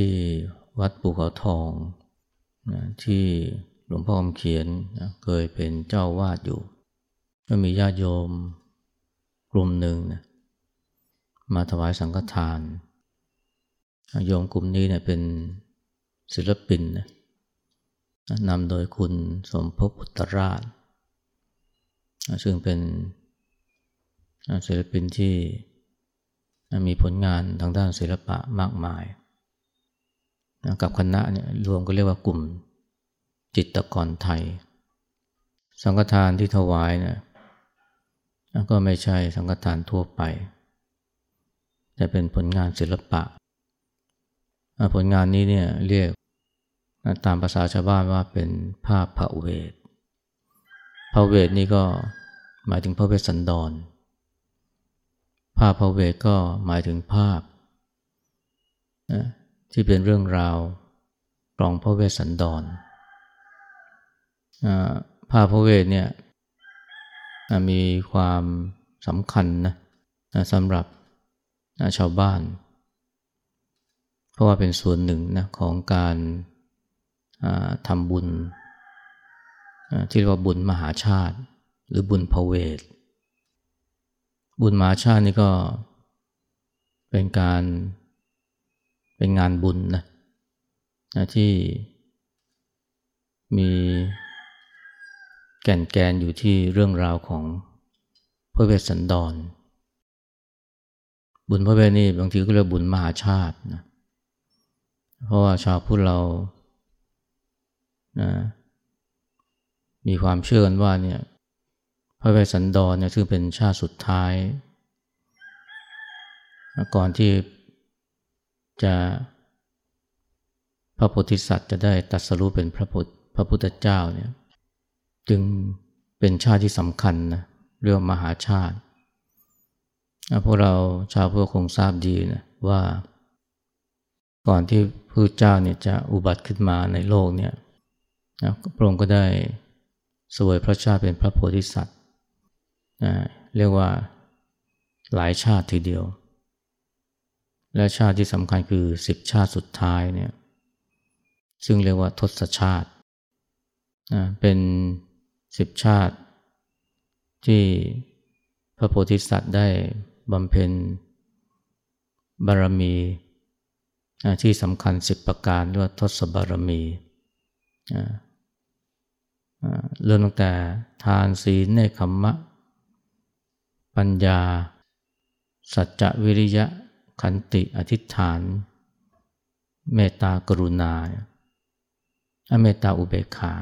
ที่วัดภูเขาทองนะที่หลวงพ่อคำเขียนนะเคยเป็นเจ้าวาดอยู่ ก็มีญาติโยมกลุ่มหนึ่งนะมาถวายสังฆทาน โยมกลุ่มนี้เนี่ยเป็นศิลปินนะนำโดยคุณสมภพอุตราช ซึ่งเป็นศิลปินที่มีผลงานทางด้านศิลปะมากมาย กับคณะเนี่ยรวมก็เรียกว่ากลุ่มจิตกรไทย สังฆทานที่ถวายนี่ยก็ไม่ใช่สังฆทานทั่วไป แต่เป็นผลงานศิลปะ ผลงานนี้เนี่ยเรียกตามภาษาชาวบ้านว่าเป็นภาพพระเวทพระเวทนี่ก็หมายถึงพระเวสสันดร ภาพพระเวทก็หมายถึงภาพ ที่เป็นเรื่องราวกลองพระเวสสันดรภาพพระเวทเนี่ยมีความสำคัญนะสำหรับชาวบ้าน เพราะว่าเป็นส่วนหนึ่งนะของการทำบุญ ที่เรียกว่าบุญมหาชาติ หรือบุญพระเวท บุญมหาชาตินี่ก็เป็นการ เป็นงานบุญนะนะที่มีแก่นแกนอยู่ที่เรื่องราวของพระเวสสันดร บุญพระเวสนี่บางทีก็เรียกบุญมหาชาตินะเพราะว่าชาวพุทธเรานะมีความเชื่อกันว่าเนี่ยพระเวสสันดรเนี่ยซึ่งเป็นชาติสุดท้าย ก่อนที่ จะพระโพธิสัตว์จะได้ตัดสรู้เป็นพระพุทธพระพุทธเจ้าเนี่ยจึงเป็นชาติที่สำคัญนะเรียกมหาชาติพวกเราชาวพุทธคงทราบดีนะว่า ก่อนที่พระเจ้าเนี่ยจะอุบัติขึ้นมาในโลกเนี่ยพระองค์ก็ได้สวยพระชาติเป็นพระโพธิสัตว์นะเรียกว่าหลายชาติทีเดียว และชาติที่สำคัญคือสิบชาติสุดท้ายเนี่ยซึ่งเรียกว่าทศชาติเป็นสิบชาติ ที่พระโพธิสัตว์ได้บำเพ็ญบารมีที่สำคัญสิบประการเรียกว่าทศบารมีเริ่มตั้งแต่ทานศีลเนคขมมะ ปัญญา สัจจวิริยะ ขันติอธิษฐาน เมตตากรุณาอเมตตาอุเบกขา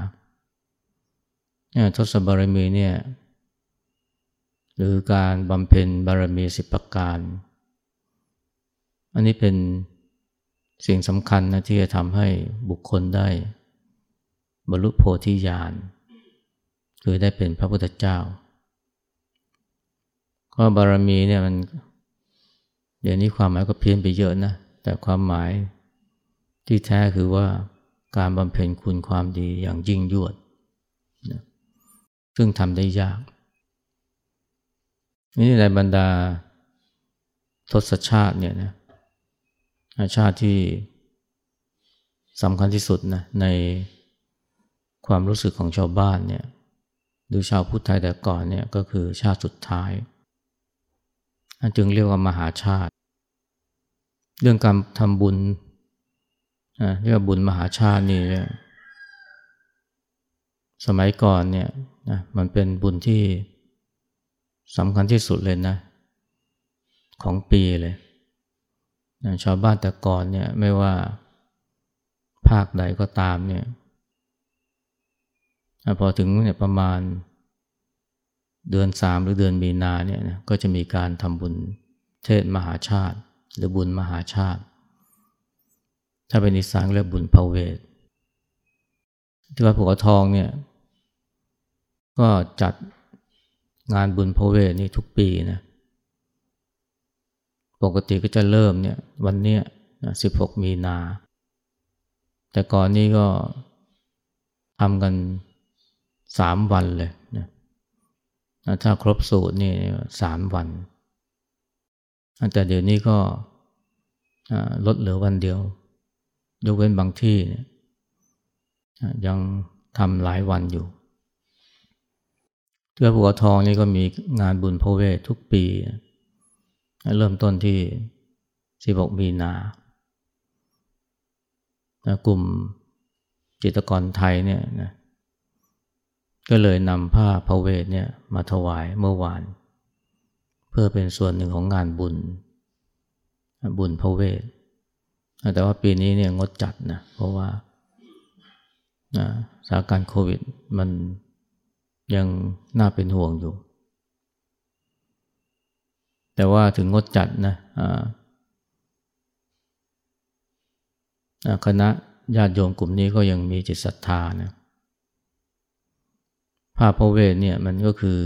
ทศบารมีเนี่ยหรือการบำเพ็ญบารมีสิบประการ อันนี้เป็นสิ่งสำคัญนะที่จะทำให้บุคคลได้บรรลุโพธิญาณคือได้เป็นพระพุทธเจ้า ก็บารมีเนี่ยมัน เดี๋ยวนี้ความหมายก็เพี้ยนไปเยอะนะ แต่ความหมายที่แท้คือว่าการบำเพ็ญคุณความดีอย่างยิ่งยวดนะซึ่งทำได้ยากนี่ในบรรดาทศชาติเนี่ยนะชาติที่สำคัญที่สุดนะในความรู้สึกของชาวบ้านเนี่ยหรือชาวพุทธไทยแต่ก่อนเนี่ยก็คือชาติสุดท้าย จึงเรียกว่ามหาชาติ เรื่องการทำบุญเรียกว่าบุญมหาชาตินี่สมัยก่อนเนี่ยนะมันเป็นบุญที่สำคัญที่สุดเลยนะ ของปีเลยนะชาวบ้านแต่ก่อนเนี่ยไม่ว่าภาคใดก็ตามเนี่ยพอถึงเนี่ยประมาณเดือนสามหรือเดือนมีนาเนี่ยนะก็จะมีการทำบุญเทศมหาชาติ หรือบุญมหาชาติ ถ้าเป็นอีสานเรียกบุญพระเวทที่วัดภูเขาทองเนี่ย ก็จัดงานบุญพระเวทนี่ทุกปีนะ ปกติก็จะเริ่มเนี่ยวันเนี้ยสิบหกมีนา แต่ก่อนนี้ก็ทำกันสามวันเลยนะถ้าครบสูตรนี่สามวัน แต่เดี๋ยวนี้ก็ลดเหลือวันเดียว ยกเว้นบางที่ยังทำหลายวันอยู่เที่วัดภูเขาทองนี่ก็มีงานบุญพระเวททุกปี เริ่มต้นที่ 16 มีนา กลุ่มจิตรกรไทยเนี่ยนะก็เลยนำผ้าพระเวทเนี่ยมาถวายเมื่อวาน เพื่อเป็นส่วนหนึ่งของงานบุญ บุญพระเวท แต่ว่าปีนี้เนี่ยงดจัดนะ เพราะว่าสถานการณ์โควิดมันยังน่าเป็นห่วงอยู่ แต่ว่าถึงงดจัดนะคณะญาติโยมกลุ่มนี้ก็ยังมีจิตศรัทธานะภาพพระเวทเนี่ยมันก็คือ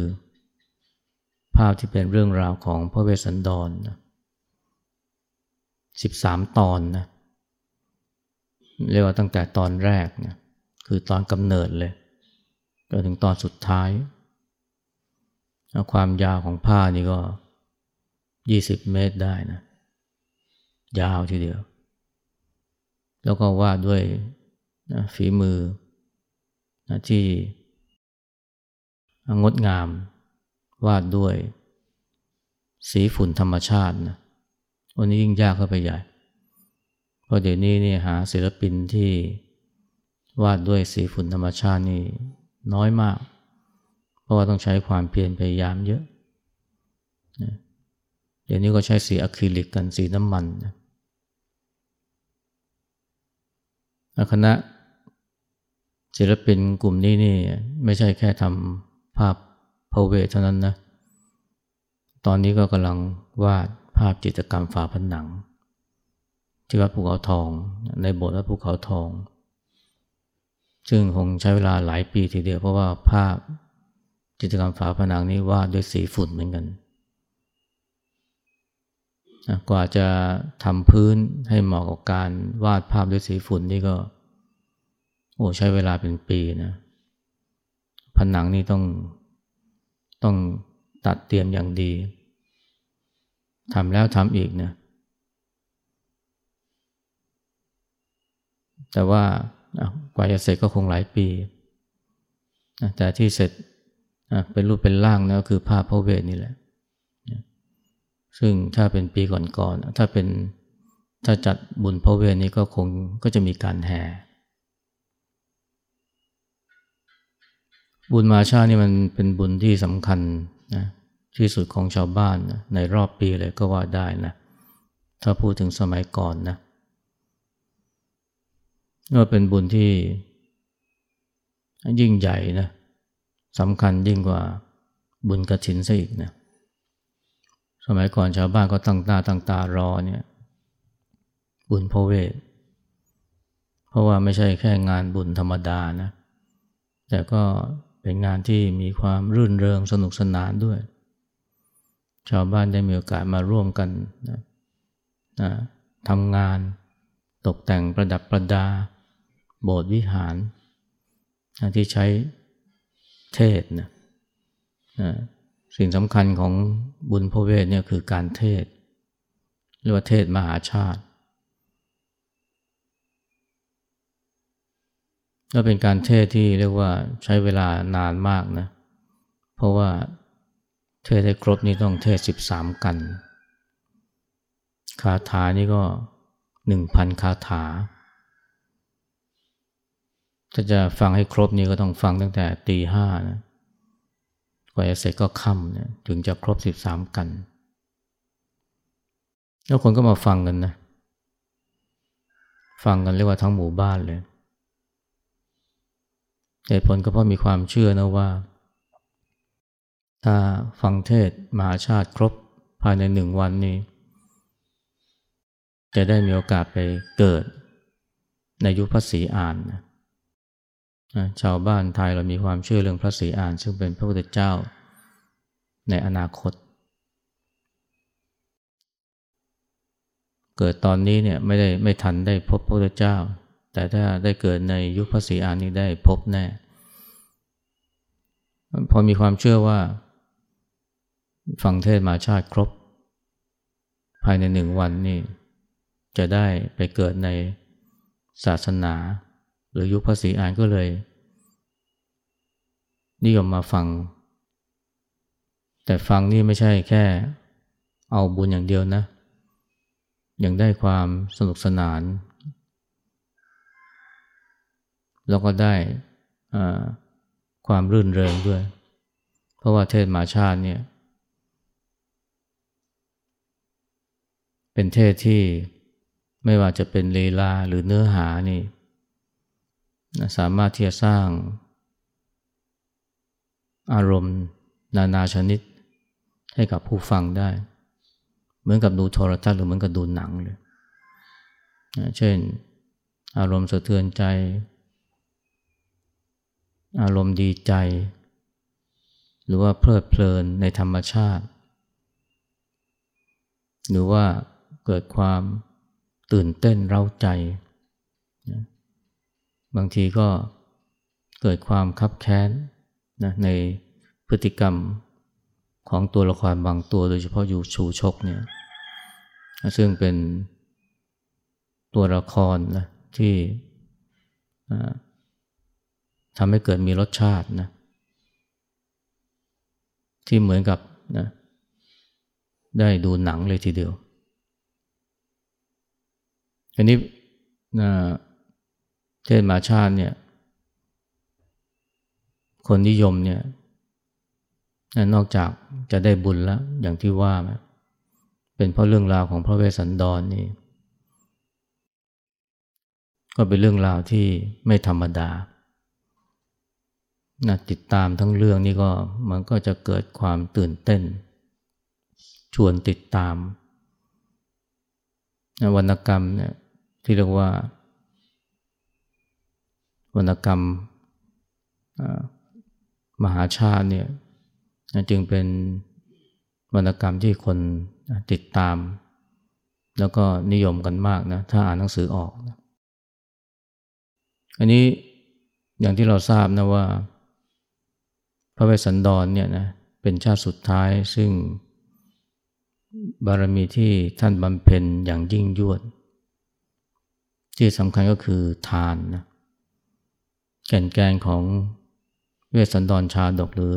ภาพที่เป็นเรื่องราวของพระเวสสันดรสิบสามตอนนะเรียกว่าตั้งแต่ตอนแรกนะคือตอนกำเนิดเลยจนถึงตอนสุดท้าย ความยาวของผ้านี่ก็ยี่สิบเมตรได้นะยาวทีเดียว แล้วก็วาดด้วยนะฝีมือนะที่งดงาม วาดด้วย สีฝุ่นธรรมชาตินะวันนี้ยิ่งยากเข้าไปใหญ่ เพราะเดี๋ยวนี้นี่หาศิลปินที่วาดด้วยสีฝุ่นธรรมชาตินี่น้อยมาก เพราะว่าต้องใช้ความเพียรพยายามเยอะเดี๋ยวนี้ก็ใช้สีอะคริลิกกันสีน้ำมันนะคณะศิลปินกลุ่มนี้นี่ไม่ใช่แค่ทำภาพ พระเวทเท่านั้นนะ ตอนนี้ก็กำลังวาดภาพจิตรกรรมฝาผนังที่วัดภูเขาทองในโบสถ์วัดภูเขาทอง ซึ่งคงใช้เวลาหลายปีทีเดียวเพราะว่าภาพจิตรกรรมฝาผนังนี้วาดด้วยสีฝุ่นเหมือนกันกว่าจะทำพื้นให้เหมาะกับการวาดภาพด้วยสีฝุ่นนี่ก็ โอ้ใช้เวลาเป็นปีนะผนังนี่ต้อง ต้องตัดเตรียมอย่างดีทำแล้วทำอีกนะแต่ว่ากว่าจะเสร็จก็คงหลายปี แต่ที่เสร็จเป็นรูปเป็นร่างนะคือภาพพระเวทนี่แหละ ซึ่งถ้าเป็นปีก่อนๆถ้าเป็นถ้าจัดบุญพระเวทนี้ก็คงก็จะมีการแห่ บุญมาชานี่มันเป็นบุญที่สำคัญนะที่สุดของชาวบ้านนะในรอบปีเลยก็ว่าได้นะถ้าพูดถึงสมัยก่อนนะก็เป็นบุญที่ยิ่งใหญ่นะสำคัญยิ่งกว่าบุญกระถินซะอีกนะสมัยก่อนชาวบ้านก็ตั้งตาตั้งตารอเนี่ยบุญพระเวท เพราะว่าไม่ใช่แค่งานบุญธรรมดานะแต่ก็ เป็นงานที่มีความรื่นเริงสนุกสนานด้วย ชาวบ้านได้มีโอกาสมาร่วมกันนะนะทำงานตกแต่งประดับประดา โบสถ์วิหารที่ใช้เทศนะสิ่งสำคัญของบุญพระเวทเนี่ยคือการเทศเรียกว่าเทศมหาชาติ ก็เป็นการเทศที่เรียกว่าใช้เวลานานมากนะ เพราะว่าเทศให้ครบนี่ต้องเทศสิบสามกัน คาถานี่ก็หนึ่งพันคาถา ถ้าจะฟังให้ครบนี้ก็ต้องฟังตั้งแต่ตีห้านะกว่าจะเสร็จก็ค่ำนะถึงจะครบสิบสามกัน แล้วคนก็มาฟังกันนะ ฟังกันเรียกว่าทั้งหมู่บ้านเลย เหตุผลก็เพราะมีความเชื่อนะว่า ถ้าฟังเทศมหาชาติครบภายในหนึ่งวันนี้ จะได้มีโอกาสไปเกิดในยุคพระศรีอานนะชาวบ้านไทยเรามีความเชื่อเรื่องพระศรีอาน ซึ่งเป็นพระพุทธเจ้าในอนาคต เกิดตอนนี้เนี่ยไม่ได้ไม่ทันได้พบพระพุทธเจ้า แต่ถ้าได้เกิดในยุคพระศรีอานนี้ได้พบแน่ พอมีความเชื่อว่า ฟังเทศมาชาติครบ ภายในหนึ่งวันนี่จะได้ไปเกิดในศาสนา หรือยุคภาษีอานก็เลย นิยมมาฟัง แต่ฟังนี่ไม่ใช่แค่เอาบุญอย่างเดียวนะ ยังได้ความสนุกสนาน แล้วก็ได้ความรื่นเริงด้วย เพราะว่าเทศมาชาติเนี่ย เป็นเทศที่ไม่ว่าจะเป็นลีลาหรือเนื้อหานี่ สามารถที่จะสร้างอารมณ์นานาชนิดให้กับผู้ฟังได้ เหมือนกับดูโทรทัศน์หรือเหมือนกับดูหนังเลย เช่น อารมณ์สะเทือนใจ อารมณ์ดีใจ หรือว่าเพลิดเพลินในธรรมชาติ หรือว่าเกิดความตื่นเต้นเร้าใจ บางทีก็เกิดความคับแค้นนะในพฤติกรรมของตัวละครบางตัวโดยเฉพาะอยู่ชูชกเนี่ยซึ่งเป็นตัวละครนะที่ ทำให้เกิดมีรสชาตินะที่เหมือนกับนะได้ดูหนังเลยทีเดียว อันนี้นะเทศมาชาติเนี่ย คนนิยมเนี่ยนอกจากจะได้บุญแล้ว อย่างที่ว่า เป็นเพราะเรื่องราวของพระเวสสันดรนนี่ ก็เป็นเรื่องราวที่ไม่ธรรมดา นะติดตามทั้งเรื่องนี้ก็มันก็จะเกิดความตื่นเต้น ชวนติดตามวรรณกรรมเนี่ยที่เรียกว่าวรรณกรรมมหาชาติเนี่ยจึงเป็นวรรณกรรมที่คนติดตาม แล้วก็นิยมกันมากนะถ้าอ่านหนังสือออกนะอันนี้อย่างที่เราทราบนะว่า พระเวสสันดรเนี่ยนะเป็นชาติสุดท้ายซึ่งบารมีที่ท่านบำเพ็ญอย่างยิ่งยวด ที่สำคัญก็คือทานนะแก่นแกนของเวสสันดรชาดกหรือ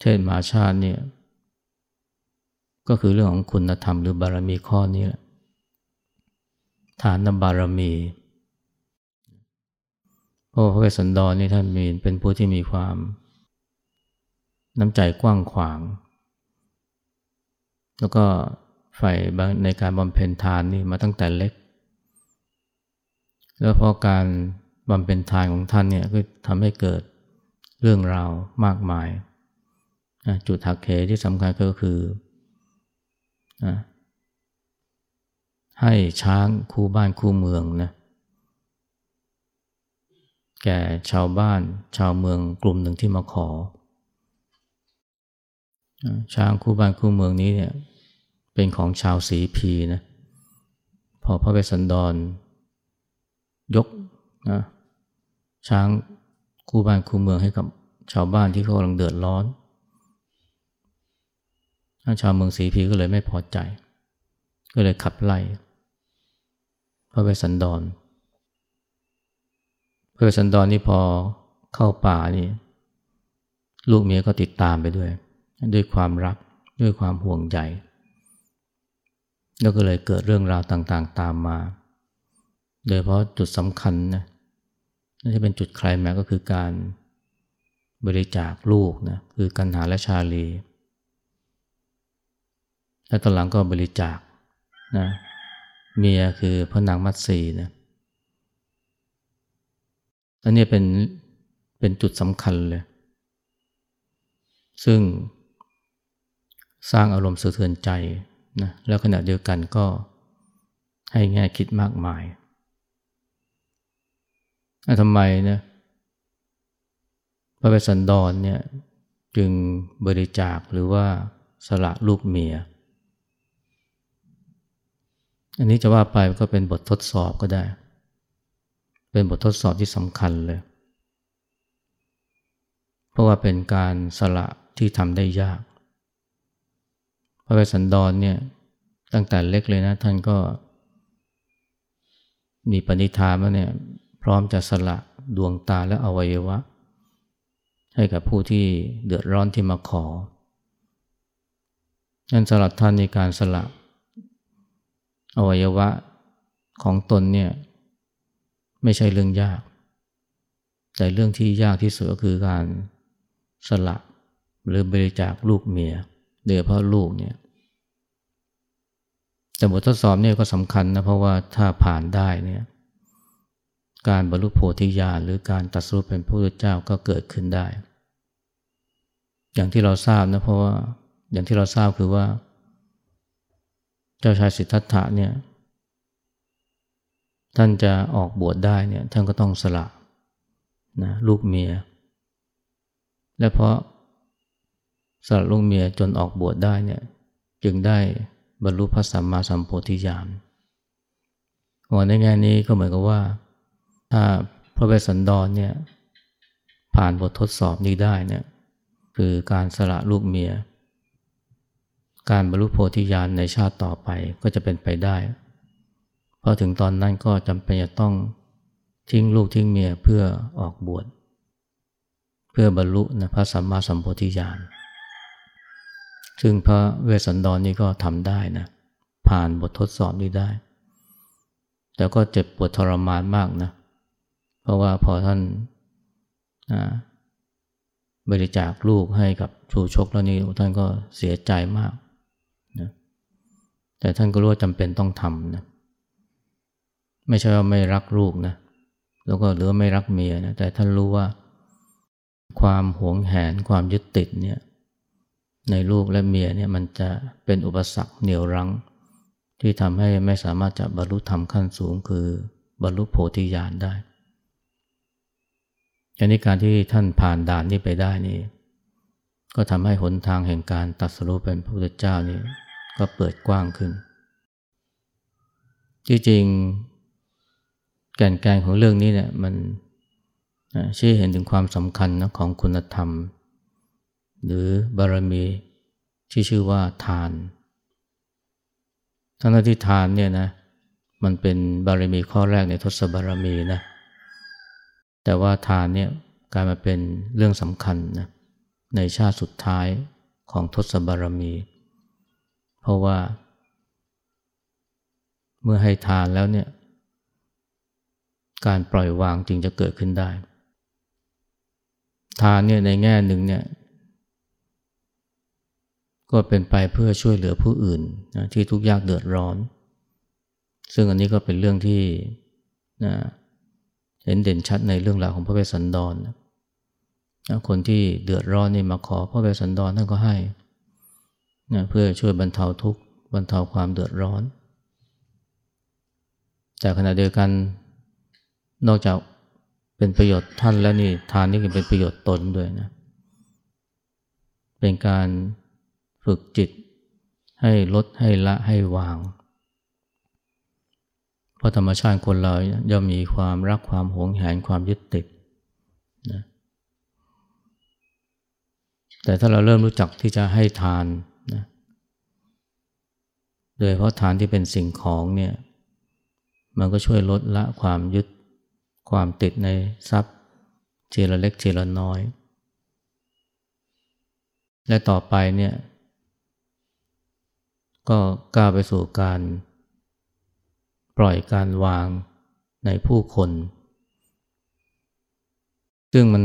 เทศมาชาติเนี่ยก็คือเรื่องของคุณธรรมหรือบารมีข้อนี้แหละฐานบารมีเพราะพระเวสสันดรนี่ท่านมีเป็นผู้ที่มีความ น้ำใจกว้างขวาง แล้วก็ใฝ่ในการบำเพ็ญทานนี่มาตั้งแต่เล็ก แล้วพราะการบำเพ็ญทานของท่านเนี่ยก็ทำให้เกิดเรื่องราวมากมาย จุดหักเหที่สำคัญก็คือ ให้ช้างคู่บ้านคู่เมืองนะแก่ชาวบ้านชาวเมืองกลุ่มหนึ่งที่มาขอ ช้างคู่บ้านคู่เมืองนี้เนี่ยเป็นของชาวสีพีนะพอพระเวสสันดร ยกนะช้างคู่บ้านคู่เมืองให้กับชาวบ้านที่เขากำลังเดือดร้อนชาวเมืองสีพีก็เลยไม่พอใจ ก็เลยขับไล่พระเวสสันดรพระเวสสันดรนี่พอเข้าป่านี่ลูกเมียก็ติดตามไปด้วย ด้วยความรักด้วยความห่วงใยแล้วก็เลยเกิดเรื่องราวต่างๆ ตามมา โดยเพราะจุดสำคัญนะน่าจะเป็นจุดใครแม้ก็คือการบริจาคลูกนะคือกันหาและชาลีและตอนหลังก็บริจาคนะเมียคือพระนางมัตสีนะอันนี้เป็นเป็นจุดสำคัญเลย ซึ่ง สร้างอารมณ์สะเทือนใจนะแล้วขณะเดียวกันก็ให้แง่คิดมากมายทำไมนะพระเวสสันดรเนี่ยจึงบริจาคหรือว่าสละลูกเมีย อันนี้จะว่าไปก็เป็นบททดสอบก็ได้ เป็นบททดสอบที่สำคัญเลย เพราะว่าเป็นการสละที่ทำได้ยาก พระเวสสันดรเนี่ยตั้งแต่เล็กเลยนะ ท่านก็ มีปณิธานว่าเนี่ยพร้อมจะสละดวงตาและอวัยวะ ให้กับผู้ที่เดือดร้อนที่มาขอนั่นสลับท่านในการสละอวัยวะของตนเนี่ยไม่ใช่เรื่องยาก แต่เรื่องที่ยากที่สุดก็คือการสละหรือบริจาคลูกเมีย โดยเฉพาะลูกเนี่ยแต่บททดสอบเนี่ยก็สำคัญนะเพราะว่าถ้าผ่านได้เนี่ยการบรรลุโพธิญาณหรือการตัดสู้เป็นพระพุทธเจ้าก็เกิดขึ้นได้ อย่างที่เราทราบนะเพราะว่าอย่างที่เราทราบคือว่า เจ้าชายสิทธัตถะเนี่ยท่านจะออกบวชได้เนี่ยท่านก็ต้องสละนะลูกเมีย และเพราะ สละลูกเมียจนออกบวชได้เนี่ยจึงได้บรรลุพระสัมมาสัมโพธิญาณหัวในแง่นี้ก็เหมือนกับว่า ถ้าพระเวสสันดรเนี่ยผ่านบททดสอบนี้ได้เนี่ยคือการสละลูกเมีย การบรรลุโพธิญาณในชาติต่อไปก็จะเป็นไปได้ เพอถึงตอนนั้นก็จำเป็นจะต้องทิ้งลูกทิ้งเมียเพื่อออกบวช เพื่อบรรลุนะพระสัมมาสัมโพธิญาณ ซึ่งพระเวสสันดรนนี่ก็ทำได้นะ ผ่านบททดสอบนี้ได้ แต่ก็เจ็บปวดทรมานมากนะ เพราะว่าพอท่านบริจาคลูกให้กับชูชกแล้วนี่ท่านก็เสียใจมากนะแต่ท่านก็รู้ว่าจำเป็นต้องทำนะไม่ใช่ว่าไม่รักลูกนะ แล้วก็หรือไม่รักเมียนะแต่ท่านรู้ว่าความหวงแหนความยึดติดเนี่ย ในลูกและเมียเนี่ยมันจะเป็นอุปสรรคเหนี่ยวรั้ง ที่ทำให้ไม่สามารถจะบรรลุธรรมขั้นสูงคือบรรลุโพธิญาณได้อันนี้การที่ท่านผ่านด่านนี้ไปได้นี่ ก็ทำให้หนทางแห่งการตัดสรุปเป็นพระพุทธเจ้านี่ก็เปิดกว้างขึ้นจริงๆแก่นแกนของเรื่องนี้เนี่ยมันชี้เห็นถึงความสำคัญนะของคุณธรรม หรือบารมีที่ชื่อว่าทานทั้งที่ทานเนี่ยนะมันเป็นบารมีข้อแรกในทศบารมีนะแต่ว่าทานเนี่ยกลายมาเป็นเรื่องสำคัญนะในชาติสุดท้ายของทศบารมี เพราะว่า เมื่อให้ทานแล้วเนี่ยการปล่อยวางจึงจะเกิดขึ้นได้ ทานเนี่ยในแง่หนึ่งเนี่ย ก็เป็นไปเพื่อช่วยเหลือผู้อื่นนะที่ทุกข์ยากเดือดร้อน ซึ่งอันนี้ก็เป็นเรื่องที่นะเห็นเด่นชัดในเรื่องราวของพระเวสสันดรนะคนที่เดือดร้อนนี่มาขอพระเวสสันดรท่านก็ให้นะเพื่อช่วยบรรเทาทุกข์บรรเทาความเดือดร้อน แต่ขณะเดียวกันนอกจากเป็นประโยชน์ท่านแล้วนี่ทานนี่ก็เป็นประโยชน์ตนด้วยนะ เป็นการ ฝึกจิต ให้ลดให้ละให้วาง เพราะธรรมชาติคนเราย่อมมีความรักความหวงแหนความยึดติดนะแต่ถ้าเราเริ่มรู้จักที่จะให้ทานนะโดยเพราะทานที่เป็นสิ่งของเนี่ยมันก็ช่วยลดละความยึดความติดในทรัพย์เจละเล็กเจละน้อย และต่อไปเนี่ย ก็ก้าวไปสู่การปล่อยการวางในผู้คน ซึ่งมัน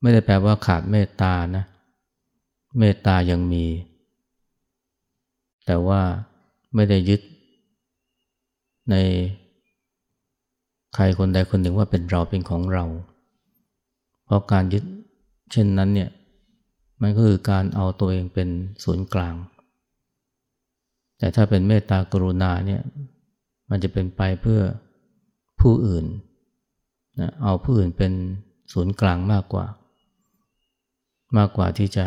ไม่ได้แปลว่าขาดเมตตานะ เมตตายังมี แต่ว่าไม่ได้ยึดในใครคนใดคนหนึ่งว่าเป็นเราเป็นของเรา เพราะการยึดเช่นนั้นเนี่ย มันก็คือการเอาตัวเองเป็นศูนย์กลาง แต่ถ้าเป็นเมตตากรุณาเนี่ยมันจะเป็นไปเพื่อผู้อื่นนะเอาผู้อื่นเป็นศูนย์กลางมากกว่า มากกว่าที่จะ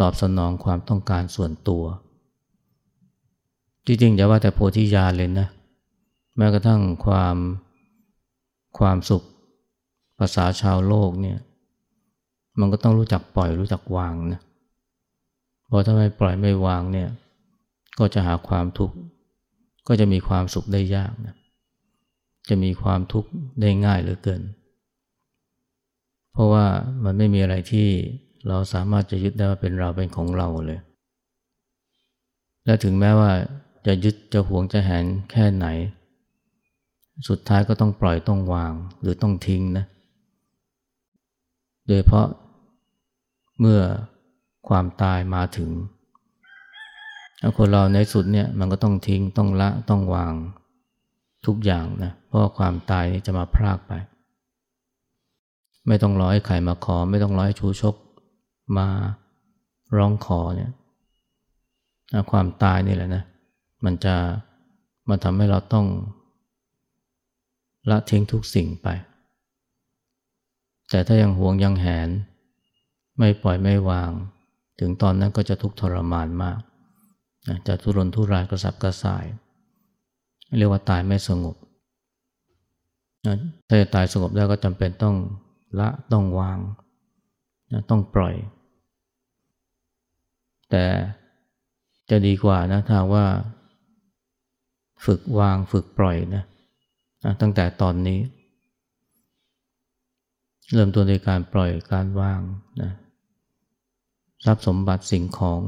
ตอบสนองความต้องการส่วนตัว จริงๆอย่าว่าแต่โพธิญาณเลยนะแม้กระทั่งความความสุขภาษาชาวโลกเนี่ยมันก็ต้องรู้จักปล่อยรู้จักวางนะเพราะถ้าไม่ปล่อยไม่วางเนี่ย ก็จะหาความทุกข์ ก็จะมีความสุขได้ยากนะจะมีความทุกข์ได้ง่ายเหลือเกิน เพราะว่ามันไม่มีอะไรที่เราสามารถจะยึดได้ว่าเป็นเราเป็นของเราเลย และถึงแม้ว่าจะยึดจะหวงจะแหนแค่ไหน สุดท้ายก็ต้องปล่อยต้องวางหรือต้องทิ้งนะ โดยเพราะเมื่อความตายมาถึง คนเราในสุดเนี่ยมันก็ต้องทิ้งต้องละต้องวางทุกอย่างนะเพราะความตายจะมาพรากไป ไม่ต้องรอให้ใครมาขอ ไม่ต้องรอให้ชูชกมาร้องขอเนี่ยความตายนี่แหละนะ มันจะมาทำให้เราต้องละทิ้งทุกสิ่งไป แต่ถ้ายังหวงยังแหน ไม่ปล่อยไม่วาง ถึงตอนนั้นก็จะทุกข์ทรมานมาก จะทุรนทุรายกระสับกระส่าย เรียกว่าตายไม่สงบถ้าจะตายสงบได้ก็จำเป็นต้องละต้องวาง ต้องปล่อย แต่จะดีกว่านะถ้าว่า ฝึกวางฝึกปล่อยนะตั้งแต่ตอนนี้ เริ่มต้นในการปล่อยการวางนะทรัพย์สมบัติสิ่งของ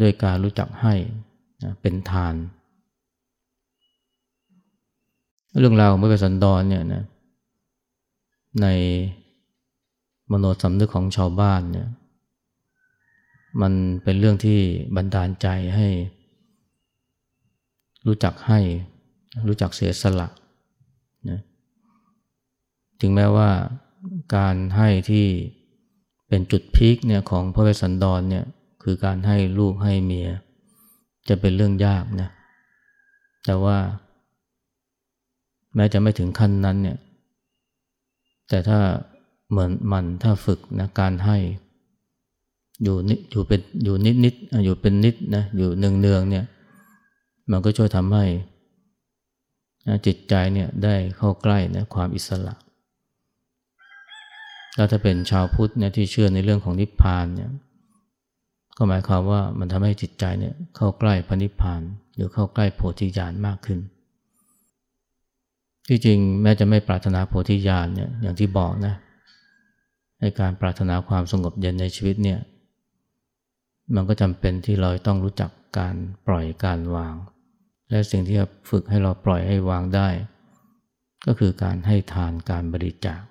โดยการรู้จักให้เป็นทาน เรื่องราวของพระเวสสันดรเนี่ยนะในมโนสำนึกของชาวบ้านเนี่ยมันเป็นเรื่องที่บันดาลใจให้ รู้จักให้ รู้จักเสียสละนะถึงแม้ว่าการให้ที่เป็นจุดพีคเนี่ยของพระเวสสันดรเนี่ย คือการให้ลูกให้เมีย จะเป็นเรื่องยากนะแต่ว่า แม้จะไม่ถึงขั้นนั้นเนี่ย แต่ถ้าเหมือนมันถ้าฝึกนะการให้อยู่นิดอยู่เป็นอยู่นิดนิดอยู่เป็นนิดนะอยู่เนืองเนืองเนี่ย มันก็ช่วยทำให้นะจิตใจเนี่ยได้เข้าใกล้นะความอิสระแล้วถ้าเป็นชาวพุทธเนี่ยที่เชื่อในเรื่องของนิพพานเนี่ย ก็หมายความว่ามันทำให้จิตใจเนี่ยเข้าใกล้พระนิพพาน หรือเข้าใกล้โพธิญาณมากขึ้น ที่จริงแม้จะไม่ปรารถนาโพธิญาณเนี่ยอย่างที่บอกนะในการปรารถนาความสงบเย็นในชีวิตเนี่ยมันก็จำเป็นที่เราต้องรู้จักการปล่อยการวาง และสิ่งที่จะฝึกให้เราปล่อยให้วางได้ ก็คือการให้ทานการบริจาค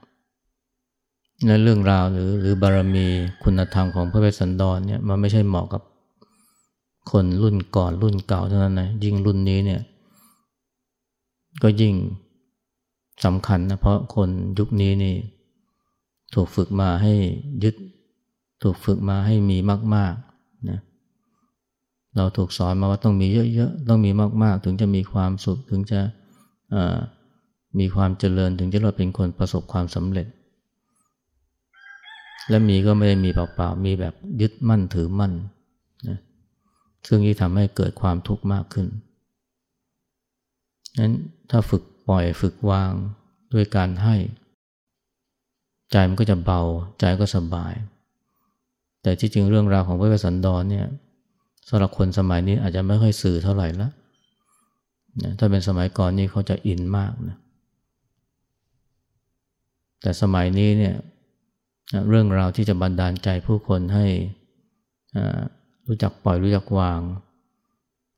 และเรื่องราวหรือหรือบารมีคุณธรรมของพระเวสสันดรเนี่ยมันไม่ใช่เหมาะกับคนรุ่นก่อนรุ่นเก่าเท่านั้นนะยิ่งรุ่นนี้เนี่ยก็ยิ่งสำคัญนะเพราะคนยุคนี้นี่ถูกฝึกมาให้ยึด ถูกฝึกมาให้มีมากๆนะเราถูกสอนมาว่าต้องมีเยอะๆ ต้องมีมากๆ ถึงจะมีความสุขถึงจะมีความเจริญถึงจะเราเป็นคนประสบความสำเร็จ และมีก็ไม่ได้มีเปล่าๆ มีแบบยึดมั่นถือมั่นนะซึ่งที่ทำให้เกิดความทุกข์มากขึ้นนั้นถ้าฝึกปล่อยฝึกวางด้วยการให้ ใจมันก็จะเบาใจก็สบาย แต่ที่จริงเรื่องราวของพระเวสสันดรเนี่ยสำหรับคนสมัยนี้อาจจะไม่ค่อยสื่อเท่าไหร่ละนะถ้าเป็นสมัยก่อนนี่เขาจะอินมากนะแต่สมัยนี้เนี่ย เรื่องราวที่จะบันดาลใจผู้คนให้รู้จักปล่อยรู้จักวาง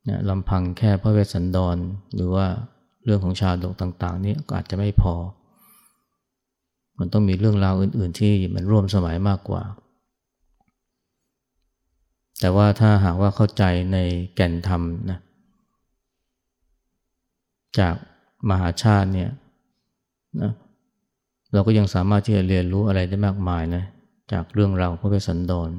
นะลำพังแค่พระเวสสันดร หรือว่าเรื่องของชาดกต่าง ๆ นี่ก็อาจจะไม่พอ มันต้องมีเรื่องราวอื่น ๆ ที่มันร่วมสมัยมากกว่า แต่ว่าถ้าหากว่าเข้าใจในแก่นธรรมนะจากมหาชาติเนี่ยนะ เราก็ยังสามารถที่จะเรียนรู้อะไรได้มากมายนะจากเรื่องราวพระเวสสันดร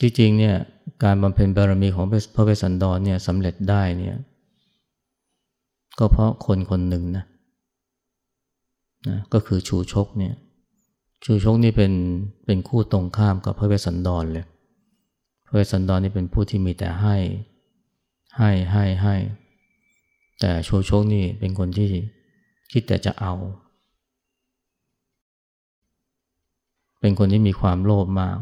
จริงๆเนี่ยการบำเพ็ญบารมีของพระเวสสันดรเนี่ยสำเร็จได้เนี่ยก็เพราะคนคนหนึ่งนะนะก็คือชูชกเนี่ยชูชกนี่เป็นเป็นคู่ตรงข้ามกับพระเวสสันดรเลยพระเวสสันดรนี่เป็นผู้ที่มีแต่ให้ให้ให้ให้ แต่ชูชกนี่เป็นคนที่ คิดแต่จะเอา เป็นคนที่มีความโลภมาก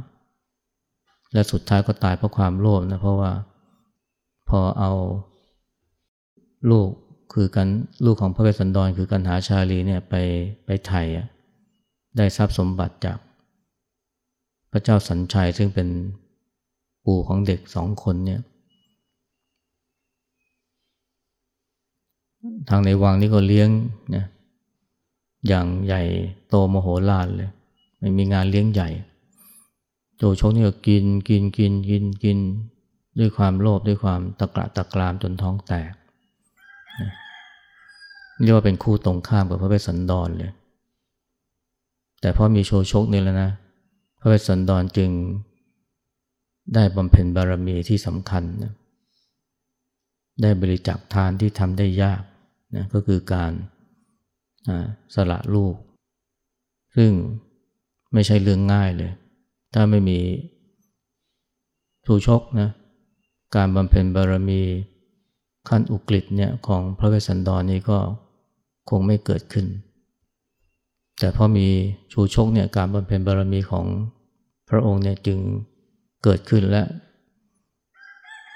และสุดท้ายก็ตายเพราะความโลภนะเพราะว่าพอเอาลูกคือกันลูกของพระเวสสันดรคือกันหาชาลีเนี่ยไปไปไทยได้ทรัพย์สมบัติจาก พระเจ้าสัญชัยซึ่งเป็นปู่ของเด็กสองคนเนี่ย ทางในวังนี่ก็เลี้ยงนะอย่างใหญ่โตมโหฬารเลยไม่มีงานเลี้ยงใหญ่ โจชกนี่ก็กินกินกินกินกินด้วยความโลภด้วยความตะกระตะกรามจนท้องแตกเรียกว่าเป็นคู่ตรงข้ามกับพระเวสสันดรเลย แต่พอมีโชชกนี่แล้วนะ พระเวสสันดรจึงได้บำเพ็ญบารมีที่สำคัญนะได้บริจาคทานที่ทำได้ยาก นะก็คือการสละลูก ซึ่งไม่ใช่เรื่องง่ายเลย ถ้าไม่มีชูชกนะการบำเพ็ญบารมีขั้นอุกฤษเนี่ยของพระเวสสันดรนี้ก็คงไม่เกิดขึ้น แต่พอมีชูชกเนี่ยการบำเพ็ญบารมีของพระองค์เนี่ยจึงเกิดขึ้นและ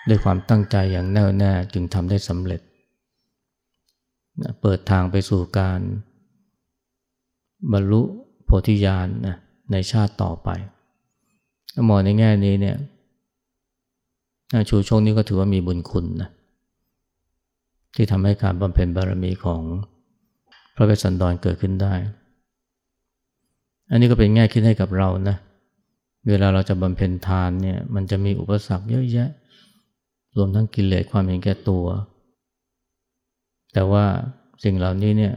ด้วยความตั้งใจอย่างแน่วแน่จึงทำได้สำเร็จ เปิดทางไปสู่การบรรลุโพธิญาณนะในชาติต่อไปมองในแง่นี้เนี่ยชูชงนี้ก็ถือว่ามีบุญคุณนะที่ทำให้การบำเพ็ญบารมีของพระเวสสันดรเกิดขึ้นได้ อันนี้ก็เป็นแง่คิดให้กับเรานะ เวลาเราจะบำเพ็ญทานเนี่ยมันจะมีอุปสรรคเยอะแยะ รวมทั้งกิเลสความเห็นแก่ตัว แต่ว่าสิ่งเหล่านี้เนี่ย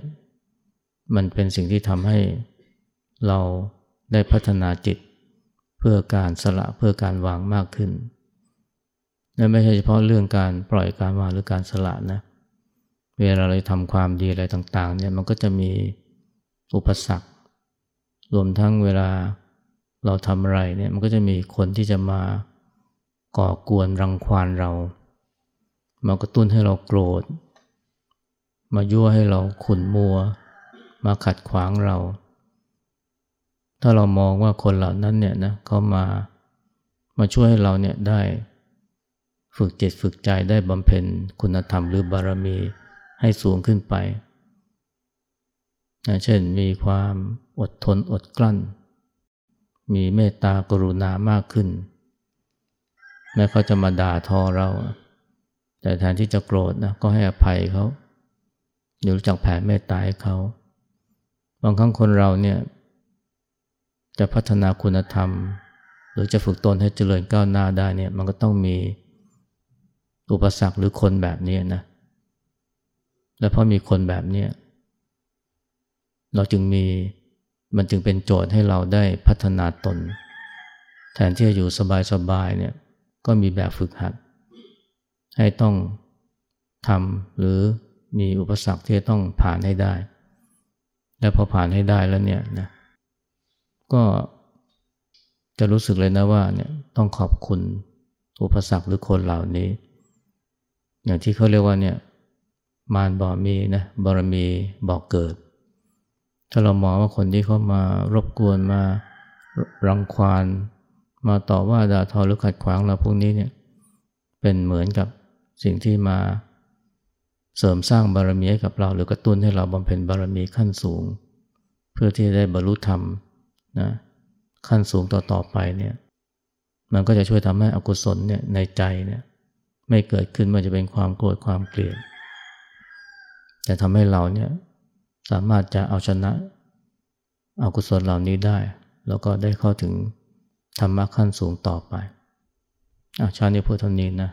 มันเป็นสิ่งที่ทำให้เราได้พัฒนาจิต เพื่อการสละเพื่อการวางมากขึ้นและไม่ใช่เฉพาะเรื่องการปล่อยการวางหรือการสละนะ เวลาเราทำความดีอะไรต่างๆเนี่ยมันก็จะมีอุปสรรค รวมทั้งเวลาเราทำอะไรเนี่ยมันก็จะมีคนที่จะมาก่อกวนรังควานเรา มากระตุ้นให้เราโกรธ มายั่วให้เราขุนมัว มาขัดขวางเรา ถ้าเรามองว่าคนเหล่านั้นเนี่ยนะเขามามาช่วยให้เราเนี่ยได้ฝึกจิตฝึกใจได้บำเพ็ญคุณธรรมหรือบารมีให้สูงขึ้นไปนะเช่นมีความอดทนอดกลั้น มีเมตตากรุณามากขึ้น แม้เขาจะมาด่าทอเรา แต่แทนที่จะโกรธนะก็ให้อภัยเขา หรือรู้จักแผ่เมตตาให้เขา บางครั้งคนเราเนี่ยจะพัฒนาคุณธรรม หรือจะฝึกตนให้เจริญก้าวหน้าได้เนี่ยมันก็ต้องมีอุปสรรคหรือคนแบบนี้นะ และเพราะมีคนแบบนี้เราจึงมีมันจึงเป็นโจทย์ให้เราได้พัฒนาตน แทนที่จะอยู่สบายๆเนี่ยก็มีแบบฝึกหัด ให้ต้องทำหรือ มีอุปสรรคที่ต้องผ่านให้ได้ และพอผ่านให้ได้แล้วเนี่ยนะก็จะรู้สึกเลยนะว่าเนี่ยต้องขอบคุณอุปสรรคหรือคนเหล่านี้ อย่างที่เขาเรียกว่าเนี่ยมารบอกมีนะบารมีบอกเกิด ถ้าเรามองว่าคนที่เขามารบกวนมารังควานมาต่อว่าด่าทอหรือขัดขวางเราพวกนี้เนี่ยเป็นเหมือนกับสิ่งที่มา เสริมสร้างบารมีให้กับเรา หรือกระตุ้นให้เราบำเพ็ญบารมีขั้นสูง เพื่อที่จะได้บรรลุธรรมนะขั้นสูงต่อๆไปเนี่ยมันก็จะช่วยทำให้อกุศลเนี่ยในใจเนี่ยไม่เกิดขึ้นมันจะเป็นความโกรธความเกลียดจะทำให้เราเนี่ยสามารถจะเอาชนะอากุศลเหล่านี้ได้ แล้วก็ได้เข้าถึงธรรมะขั้นสูงต่อไปอาชาตินี้พูดเท่านี้นะ